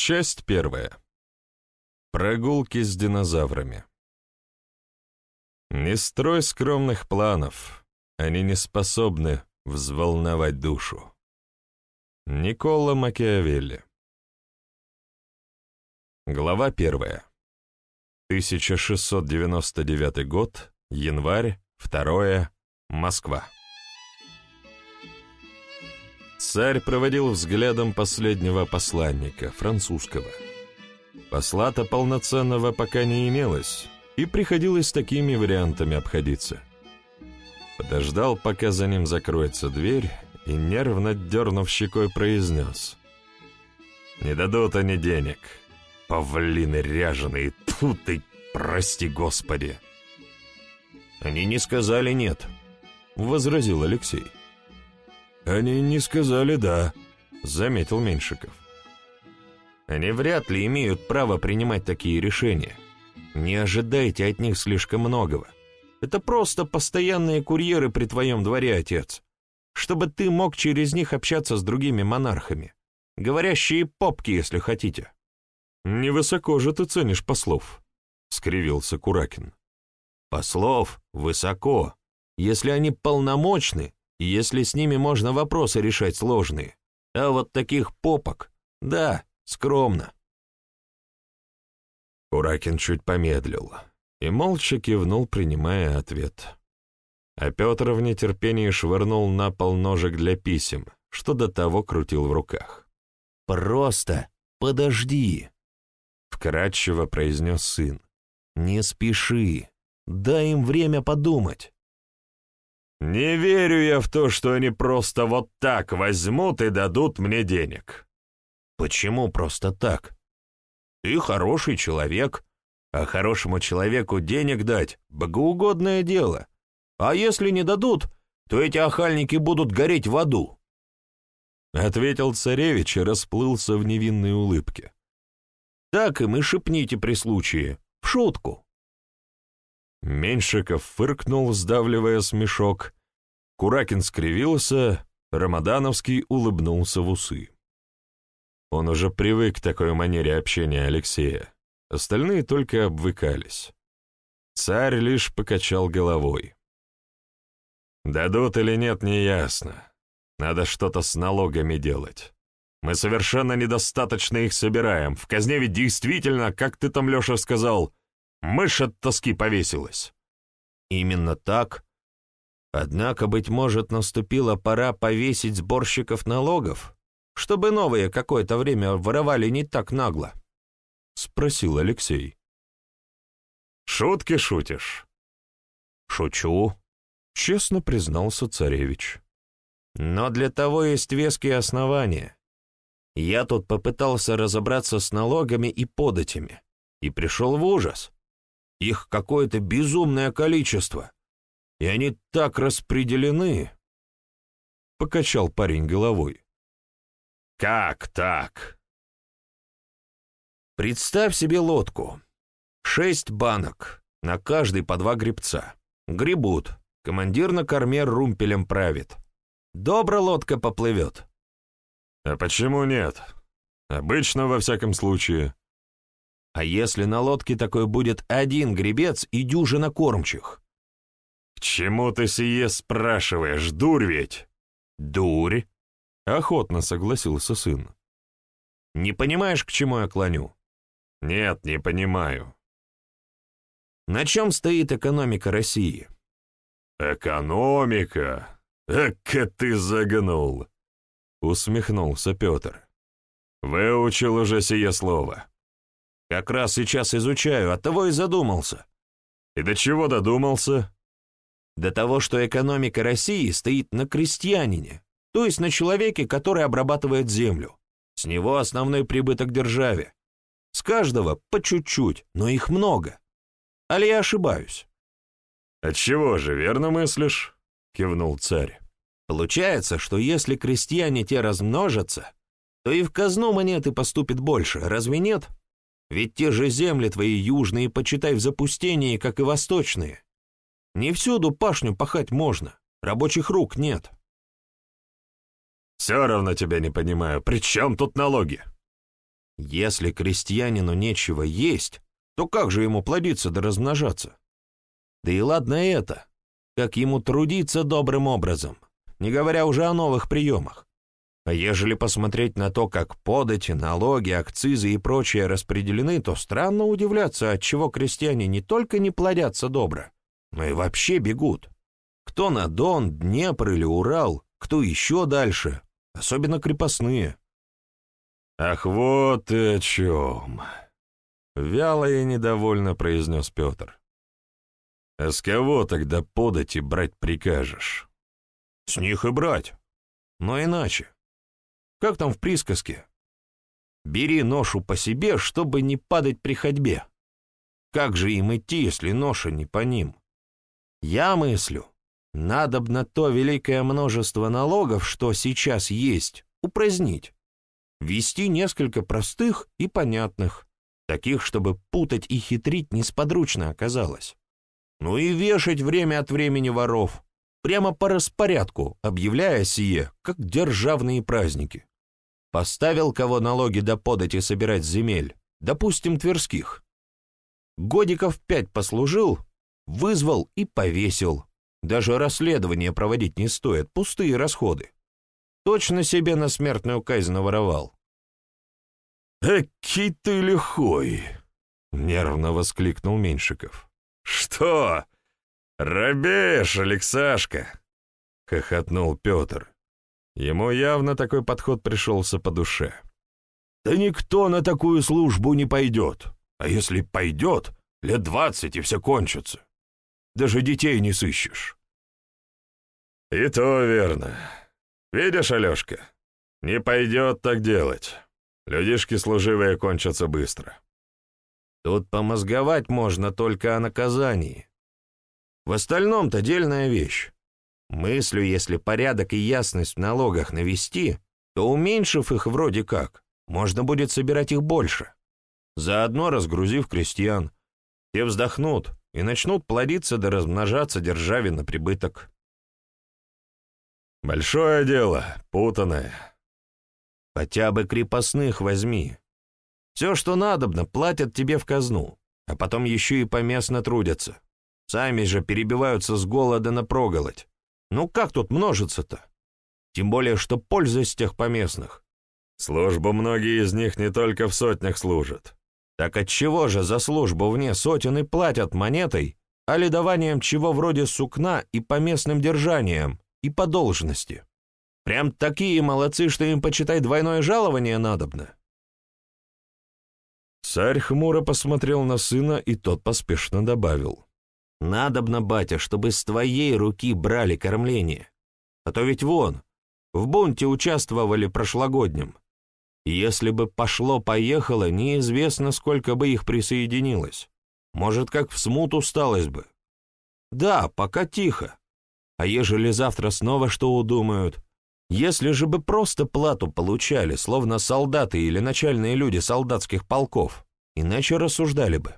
Часть первая. Прогулки с динозаврами. Не строй скромных планов, они не способны взволновать душу. Никола Макиавелли. Глава первая. 1699 год, январь, 2 Москва. Царь проводил взглядом последнего посланника, французского. Посла-то полноценного пока не имелось, и приходилось такими вариантами обходиться. Подождал, пока за ним закроется дверь, и, нервно дернув щекой, произнес. «Не дадут они денег. Павлины ряженые, тьфу ты, прости господи!» «Они не сказали нет», — возразил Алексей. «Они не сказали «да», — заметил Меньшиков. «Они вряд ли имеют право принимать такие решения. Не ожидайте от них слишком многого. Это просто постоянные курьеры при твоем дворе, отец. Чтобы ты мог через них общаться с другими монархами. Говорящие попки, если хотите». «Невысоко же ты ценишь послов», — скривился Куракин. «Послов высоко, если они полномочны если с ними можно вопросы решать сложные. А вот таких попок, да, скромно. Куракин чуть помедлил и молча кивнул, принимая ответ. А Петр в нетерпении швырнул на пол ножик для писем, что до того крутил в руках. «Просто подожди!» — вкратчиво произнес сын. «Не спеши, дай им время подумать. «Не верю я в то, что они просто вот так возьмут и дадут мне денег». «Почему просто так? Ты хороший человек, а хорошему человеку денег дать — богоугодное дело. А если не дадут, то эти охальники будут гореть в аду». Ответил царевич и расплылся в невинной улыбке. «Так им и шепните при случае, в шутку». Меньшиков фыркнул, сдавливая смешок. Куракин скривился, Рамадановский улыбнулся в усы. Он уже привык к такой манере общения Алексея. Остальные только обвыкались. Царь лишь покачал головой. «Дадут или нет, неясно. Надо что-то с налогами делать. Мы совершенно недостаточно их собираем. В казне ведь действительно, как ты там, Леша, сказал, Мышь от тоски повесилась. Именно так. Однако, быть может, наступила пора повесить сборщиков налогов, чтобы новые какое-то время воровали не так нагло? Спросил Алексей. Шутки шутишь? Шучу, честно признался царевич. Но для того есть веские основания. Я тут попытался разобраться с налогами и податями, и пришел в ужас. Их какое-то безумное количество. И они так распределены. Покачал парень головой. Как так? Представь себе лодку. Шесть банок, на каждый по два гребца. Гребут. Командир на корме румпелем правит. Добро лодка поплывет. А почему нет? Обычно, во всяком случае. А если на лодке такой будет один гребец и дюжина кормчих? К чему ты сие спрашиваешь, дурь ведь? Дурь, охотно согласился сын. Не понимаешь, к чему я клоню? Нет, не понимаю. На чем стоит экономика России? Экономика? Эка ты загнул! Усмехнулся Петр. Выучил уже сие слово. Как раз сейчас изучаю, оттого и задумался. И до чего додумался? До того, что экономика России стоит на крестьянине, то есть на человеке, который обрабатывает землю. С него основной прибыток державе. С каждого по чуть-чуть, но их много. Али я ошибаюсь? «Отчего же, верно мыслишь?» — кивнул царь. «Получается, что если крестьяне те размножатся, то и в казну монеты поступит больше, разве нет?» Ведь те же земли твои южные почитай в запустении, как и восточные. Не всюду пашню пахать можно, рабочих рук нет. Все равно тебя не понимаю, при чем тут налоги? Если крестьянину нечего есть, то как же ему плодиться да размножаться? Да и ладно это, как ему трудиться добрым образом, не говоря уже о новых приемах. А ежели посмотреть на то, как подати, налоги, акцизы и прочее распределены, то странно удивляться, отчего крестьяне не только не плодятся добро, но и вообще бегут. Кто на Дон, Днепр или Урал, кто еще дальше, особенно крепостные. «Ах, вот ты о чем!» — вяло и недовольно произнес Петр. «А с кого тогда подать и брать прикажешь?» «С них и брать. Но иначе. Как там в присказке? Бери ношу по себе, чтобы не падать при ходьбе. Как же им идти, если ноша не по ним? Я мыслю, надобно то великое множество налогов, что сейчас есть, упразднить ввести несколько простых и понятных, таких, чтобы путать и хитрить несподручно оказалось. Ну и вешать время от времени воров, прямо по распорядку, объявляя сие, как державные праздники. Поставил кого налоги до подати собирать земель, допустим, тверских. Годиков пять послужил, вызвал и повесил. Даже расследование проводить не стоит, пустые расходы. Точно себе на смертную казнь наворовал. «Экий ты лихой!» — нервно воскликнул Меньшиков. «Что? Робеешь, Алексашка?» — хохотнул Петр. Ему явно такой подход пришелся по душе. «Да никто на такую службу не пойдет. А если пойдет, лет двадцать и все кончится. Даже детей не сыщешь». «И то верно. Видишь, Алешка, не пойдет так делать. Людишки служивые кончатся быстро. Тут помозговать можно только о наказании. В остальном-то дельная вещь. Мыслю, если порядок и ясность в налогах навести, то, уменьшив их вроде как, можно будет собирать их больше. Заодно разгрузив крестьян, те вздохнут и начнут плодиться да размножаться державе на прибыток. Большое дело, путанное. Хотя бы крепостных возьми. Все, что надобно, платят тебе в казну, а потом еще и поместно трудятся. Сами же перебиваются с голода на проголодь. Ну как тут множится-то? Тем более, что польза с тех поместных. Службу многие из них не только в сотнях служат. Так отчего же за службу вне сотен и платят монетой, а ледованием чего вроде сукна и по местным держаниям, и по должности? Прям такие молодцы, что им, почитай, двойное жалование надобно. Царь хмуро посмотрел на сына, и тот поспешно добавил. «Надобно, батя, чтобы с твоей руки брали кормление. А то ведь вон, в бунте участвовали прошлогодним. Если бы пошло-поехало, неизвестно, сколько бы их присоединилось. Может, как в смуту сталось бы. Да, пока тихо. А ежели завтра снова что удумают, если же бы просто плату получали, словно солдаты или начальные люди солдатских полков, иначе рассуждали бы.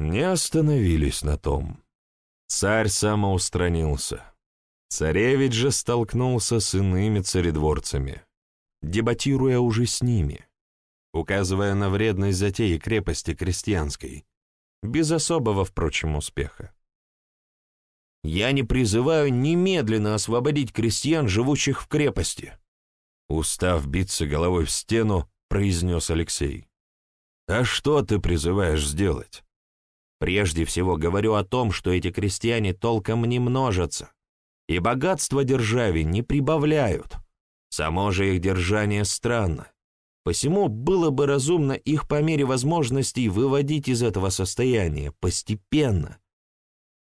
Не остановились на том. Царь самоустранился. Царевич же столкнулся с иными царедворцами, дебатируя уже с ними, указывая на вредность затеи крепости крестьянской, без особого, впрочем, успеха. Я не призываю немедленно освободить крестьян, живущих в крепости. Устав биться головой в стену, произнес Алексей. А что ты призываешь сделать? Прежде всего говорю о том, что эти крестьяне толком не множатся, и богатство державе не прибавляют. Само же их держание странно. Посему было бы разумно их по мере возможностей выводить из этого состояния постепенно,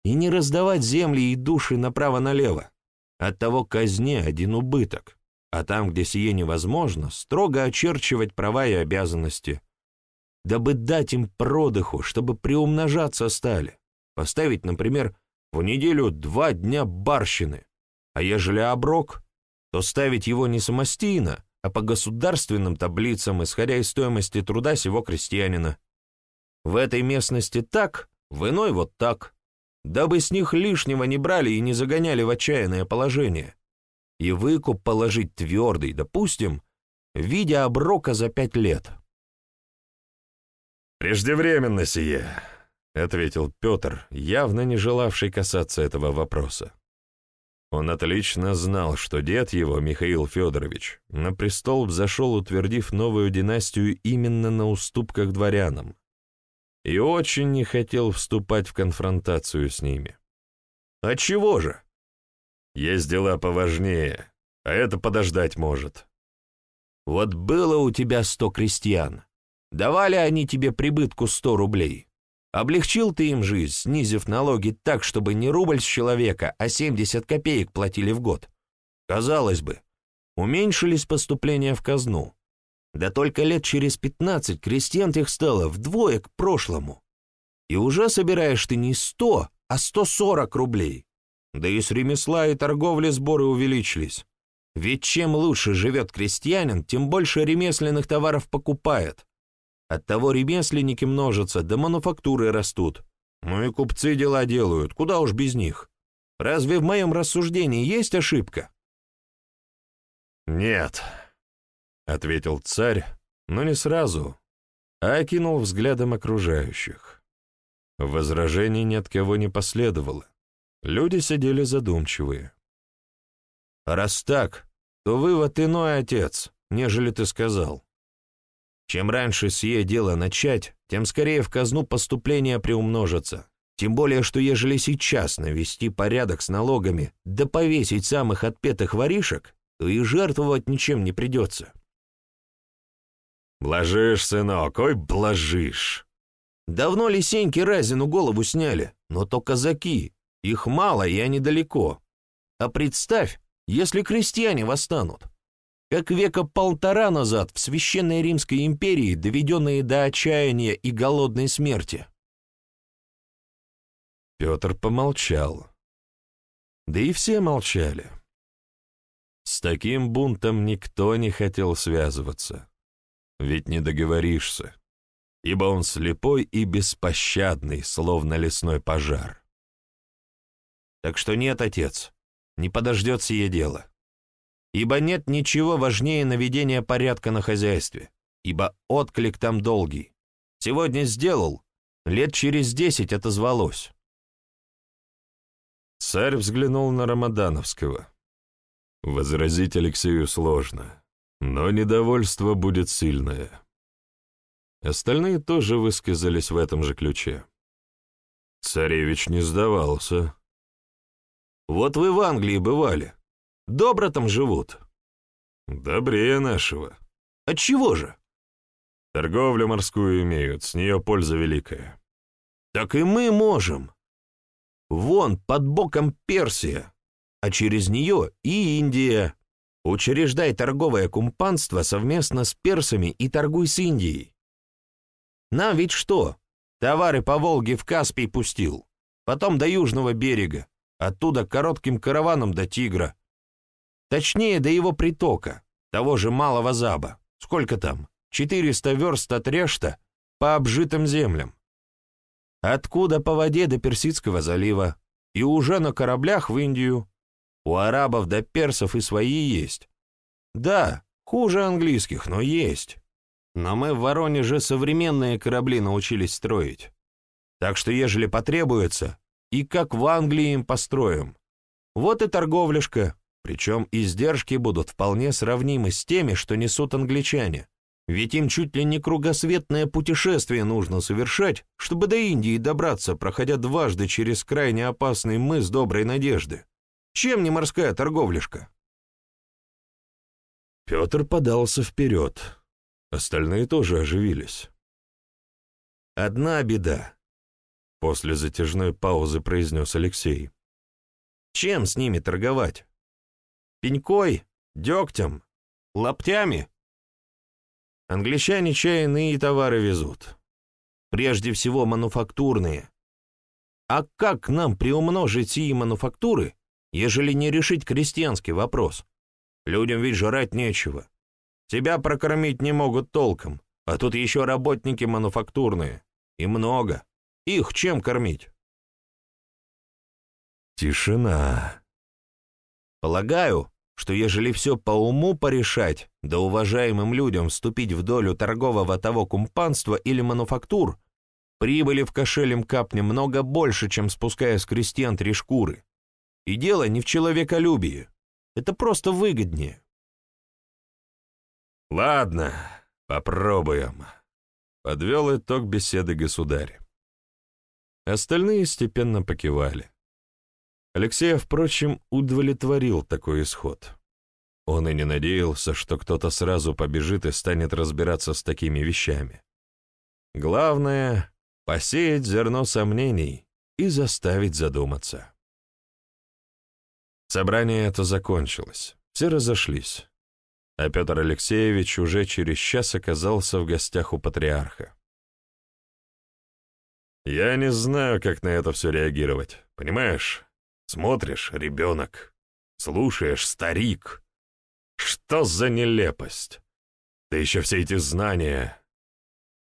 и не раздавать земли и души направо-налево. Оттого казне один убыток, а там, где сие невозможно, строго очерчивать права и обязанности, дабы дать им продыху, чтобы приумножаться стали. Поставить, например, в неделю два дня барщины, а ежели оброк, то ставить его не самостийно, а по государственным таблицам, исходя из стоимости труда сего крестьянина. В этой местности так, в иной вот так дабы с них лишнего не брали и не загоняли в отчаянное положение. И выкуп положить твердый, допустим, в виде оброка за пять лет. «Преждевременно сие», — ответил Петр, явно не желавший касаться этого вопроса. Он отлично знал, что дед его, Михаил Федорович, на престол взошел, утвердив новую династию именно на уступках дворянам, и очень не хотел вступать в конфронтацию с ними. А чего же? Есть дела поважнее, а это подождать может. Вот было у тебя сто крестьян. Давали они тебе прибытку сто рублей. Облегчил ты им жизнь, снизив налоги так, чтобы не рубль с человека, а 70 копеек платили в год. Казалось бы, уменьшились поступления в казну. Да только лет через 15 крестьян их стало вдвое к прошлому. И уже собираешь ты не 100, а 140 рублей. Да и с ремесла и торговли сборы увеличились. Ведь чем лучше живет крестьянин, тем больше ремесленных товаров покупает. Оттого ремесленники множатся, да мануфактуры растут. Ну и купцы дела делают, куда уж без них. Разве в моем рассуждении есть ошибка? «Нет», — ответил царь, но не сразу, а окинул взглядом окружающих. Возражений ни от кого не последовало. Люди сидели задумчивые. «Раз так, то вывод иной, отец, нежели ты сказал. Чем раньше сие дело начать, тем скорее в казну поступления приумножатся. Тем более, что ежели сейчас навести порядок с налогами, да повесить самых отпетых воришек, то и жертвовать ничем не придется. «Блажишь, сынок, ой, блажишь!» Давно ли сеньки Разину голову сняли, но то казаки, их мало и они далеко. А представь, если крестьяне восстанут как века полтора назад в Священной Римской империи, доведенные до отчаяния и голодной смерти. Петр помолчал. Да и все молчали. С таким бунтом никто не хотел связываться. Ведь не договоришься, ибо он слепой и беспощадный, словно лесной пожар. Так что нет, отец, не подождет сие дело ибо нет ничего важнее наведения порядка на хозяйстве, ибо отклик там долгий. Сегодня сделал, лет через десять отозвалось. Царь взглянул на Рамадановского. Возразить Алексею сложно, но недовольство будет сильное. Остальные тоже высказались в этом же ключе. Царевич не сдавался. «Вот вы в Англии бывали. Добро там живут. Добрее нашего. Отчего же? Торговлю морскую имеют, с нее польза великая. Так и мы можем. Вон, под боком Персия, а через нее и Индия. Учреждай торговое кумпанство совместно с персами и торгуй с Индией. Нам ведь что? Товары по Волге в Каспий пустил, потом до южного берега, оттуда коротким караваном до Тигра, Точнее, до его притока, того же Малого Заба. Сколько там? 400 верст от Решта по обжитым землям. Откуда по воде до Персидского залива? И уже на кораблях в Индию. У арабов до персов и свои есть. Да, хуже английских, но есть. Но мы в Воронеже современные корабли научились строить. Так что, ежели потребуется, и как в Англии им построим. Вот и торговляшка, причем издержки будут вполне сравнимы с теми, что несут англичане. Ведь им чуть ли не кругосветное путешествие нужно совершать, чтобы до Индии добраться, проходя дважды через крайне опасный мыс Доброй Надежды. Чем не морская торговляшка? Петр подался вперед. Остальные тоже оживились. «Одна беда», — после затяжной паузы произнес Алексей. «Чем с ними торговать? Пенькой, дегтем, лаптями. Англичане чайные товары везут. Прежде всего мануфактурные. А как нам приумножить сии мануфактуры, ежели не решить крестьянский вопрос? Людям ведь жрать нечего. Себя прокормить не могут толком, а тут еще работники мануфактурные. И много. Их чем кормить? Тишина. Полагаю, что ежели все по уму порешать, да уважаемым людям вступить в долю торгового того кумпанства или мануфактур, прибыли в кошелем капне много больше, чем спуская с крестьян три шкуры. И дело не в человеколюбии. Это просто выгоднее. «Ладно, попробуем», — подвел итог беседы государь. Остальные степенно покивали. Алексея, впрочем, удовлетворил такой исход. Он и не надеялся, что кто-то сразу побежит и станет разбираться с такими вещами. Главное — посеять зерно сомнений и заставить задуматься. Собрание это закончилось, все разошлись, а Петр Алексеевич уже через час оказался в гостях у патриарха. «Я не знаю, как на это все реагировать, понимаешь? Смотришь — ребенок. Слушаешь — старик. Что за нелепость? Да еще все эти знания.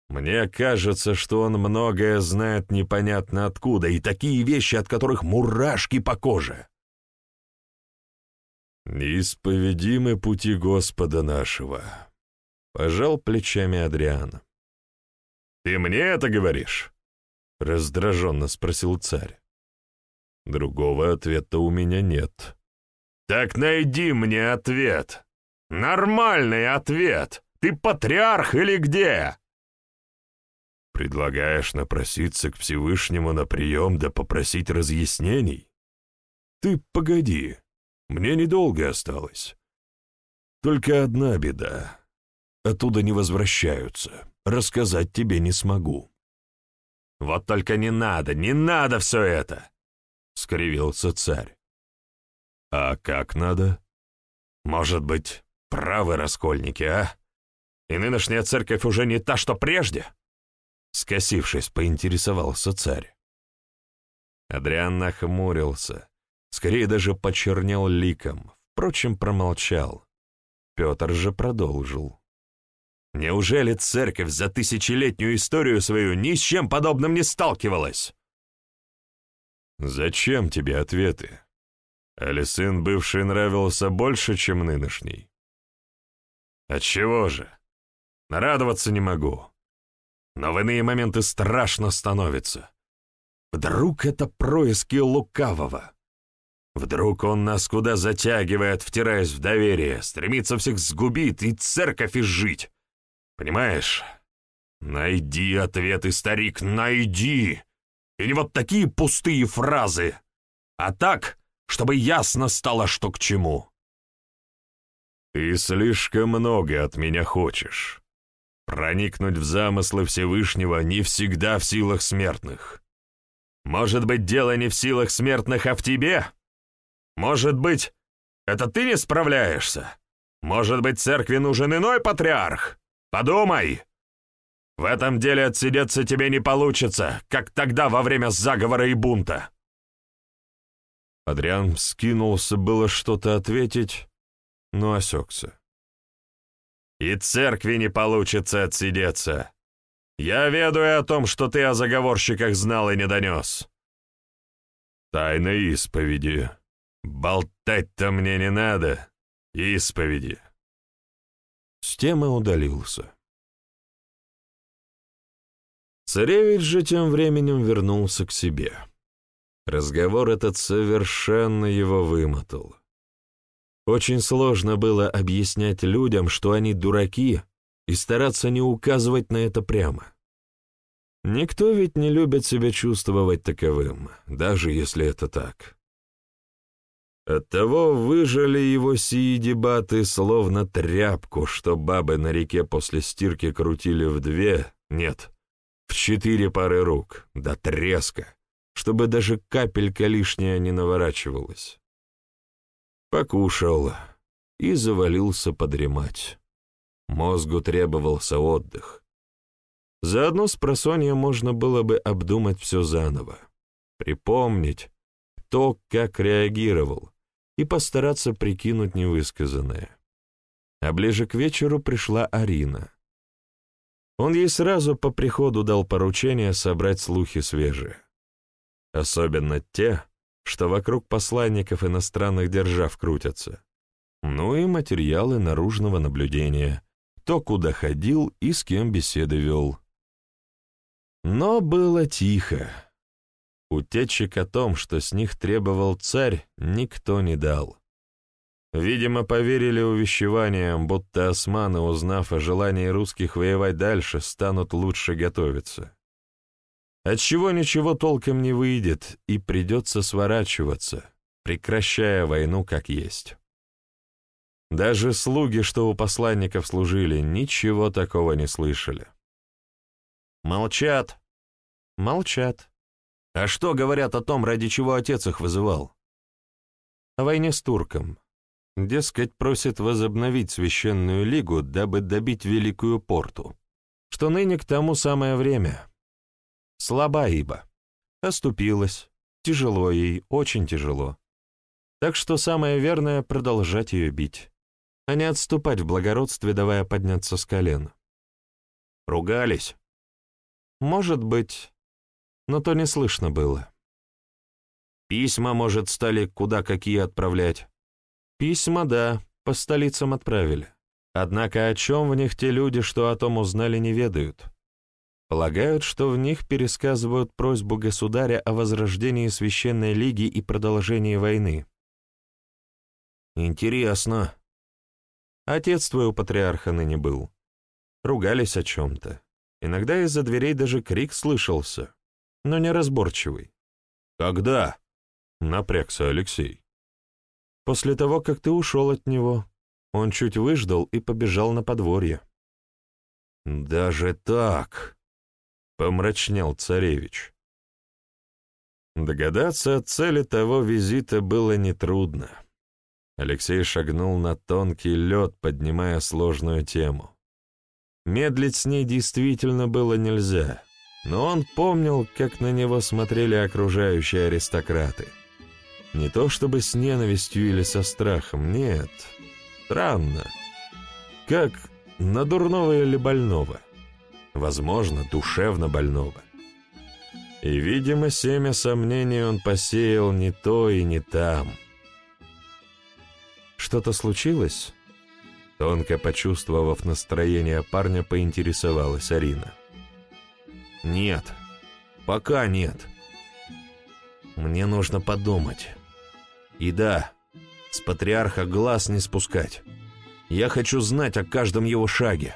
Мне кажется, что он многое знает непонятно откуда, и такие вещи, от которых мурашки по коже. «Неисповедимы пути Господа нашего», — пожал плечами Адриана. «Ты мне это говоришь?» — раздраженно спросил царь. Другого ответа у меня нет. Так найди мне ответ. Нормальный ответ. Ты патриарх или где? Предлагаешь напроситься к Всевышнему на прием да попросить разъяснений? Ты погоди, мне недолго осталось. Только одна беда. Оттуда не возвращаются. Рассказать тебе не смогу. Вот только не надо, не надо все это. — скривился царь. «А как надо? Может быть, правы раскольники, а? И нынешняя церковь уже не та, что прежде?» Скосившись, поинтересовался царь. Адриан нахмурился, скорее даже почернел ликом, впрочем, промолчал. Петр же продолжил. «Неужели церковь за тысячелетнюю историю свою ни с чем подобным не сталкивалась?» Зачем тебе ответы? Али сын бывший нравился больше, чем нынешний? Отчего же? Нарадоваться не могу. Но в иные моменты страшно становится. Вдруг это происки лукавого? Вдруг он нас куда затягивает, втираясь в доверие, стремится всех сгубить и церковь изжить? Понимаешь? Найди ответы, старик, найди! И не вот такие пустые фразы, а так, чтобы ясно стало, что к чему. Ты слишком много от меня хочешь. Проникнуть в замыслы Всевышнего не всегда в силах смертных. Может быть, дело не в силах смертных, а в тебе? Может быть, это ты не справляешься? Может быть, церкви нужен иной патриарх? Подумай!» В этом деле отсидеться тебе не получится, как тогда во время заговора и бунта. Адриан скинулся было что-то ответить, но осекся. И церкви не получится отсидеться. Я ведаю о том, что ты о заговорщиках знал и не донес. Тайна исповеди. Болтать-то мне не надо. Исповеди. С темы удалился. Царевич же тем временем вернулся к себе. Разговор этот совершенно его вымотал. Очень сложно было объяснять людям, что они дураки, и стараться не указывать на это прямо. Никто ведь не любит себя чувствовать таковым, даже если это так. Оттого выжили его сии дебаты словно тряпку, что бабы на реке после стирки крутили в две, нет, в четыре пары рук, до треска, чтобы даже капелька лишняя не наворачивалась. Покушал и завалился подремать. Мозгу требовался отдых. Заодно с просонья можно было бы обдумать все заново, припомнить, кто как реагировал, и постараться прикинуть невысказанное. А ближе к вечеру пришла Арина. Он ей сразу по приходу дал поручение собрать слухи свежие. Особенно те, что вокруг посланников иностранных держав крутятся. Ну и материалы наружного наблюдения, кто куда ходил и с кем беседы вел. Но было тихо. Утечек о том, что с них требовал царь, никто не дал. Видимо, поверили увещеваниям, будто османы, узнав о желании русских воевать дальше, станут лучше готовиться. Отчего ничего толком не выйдет, и придется сворачиваться, прекращая войну как есть. Даже слуги, что у посланников служили, ничего такого не слышали. Молчат. Молчат. А что говорят о том, ради чего отец их вызывал? О войне с турком. Дескать, просит возобновить священную лигу, дабы добить Великую Порту, что ныне к тому самое время. Слаба ибо. Оступилась. Тяжело ей, очень тяжело. Так что самое верное — продолжать ее бить, а не отступать в благородстве, давая подняться с колен. Ругались? Может быть, но то не слышно было. Письма, может, стали куда какие отправлять? Письма, да, по столицам отправили. Однако о чем в них те люди, что о том узнали, не ведают. Полагают, что в них пересказывают просьбу государя о возрождении Священной Лиги и продолжении войны. Интересно. Отец твой у патриарха ныне был. Ругались о чем-то. Иногда из-за дверей даже крик слышался, но неразборчивый. «Когда?» — напрягся Алексей. После того, как ты ушел от него, он чуть выждал и побежал на подворье. «Даже так?» — помрачнел царевич. Догадаться о цели того визита было нетрудно. Алексей шагнул на тонкий лед, поднимая сложную тему. Медлить с ней действительно было нельзя, но он помнил, как на него смотрели окружающие аристократы — не то чтобы с ненавистью или со страхом, нет. Странно. Как на дурного или больного. Возможно, душевно больного. И, видимо, семя сомнений он посеял не то и не там. Что-то случилось? Тонко почувствовав настроение парня, поинтересовалась Арина. «Нет, пока нет. Мне нужно подумать». И да, с патриарха глаз не спускать. Я хочу знать о каждом его шаге.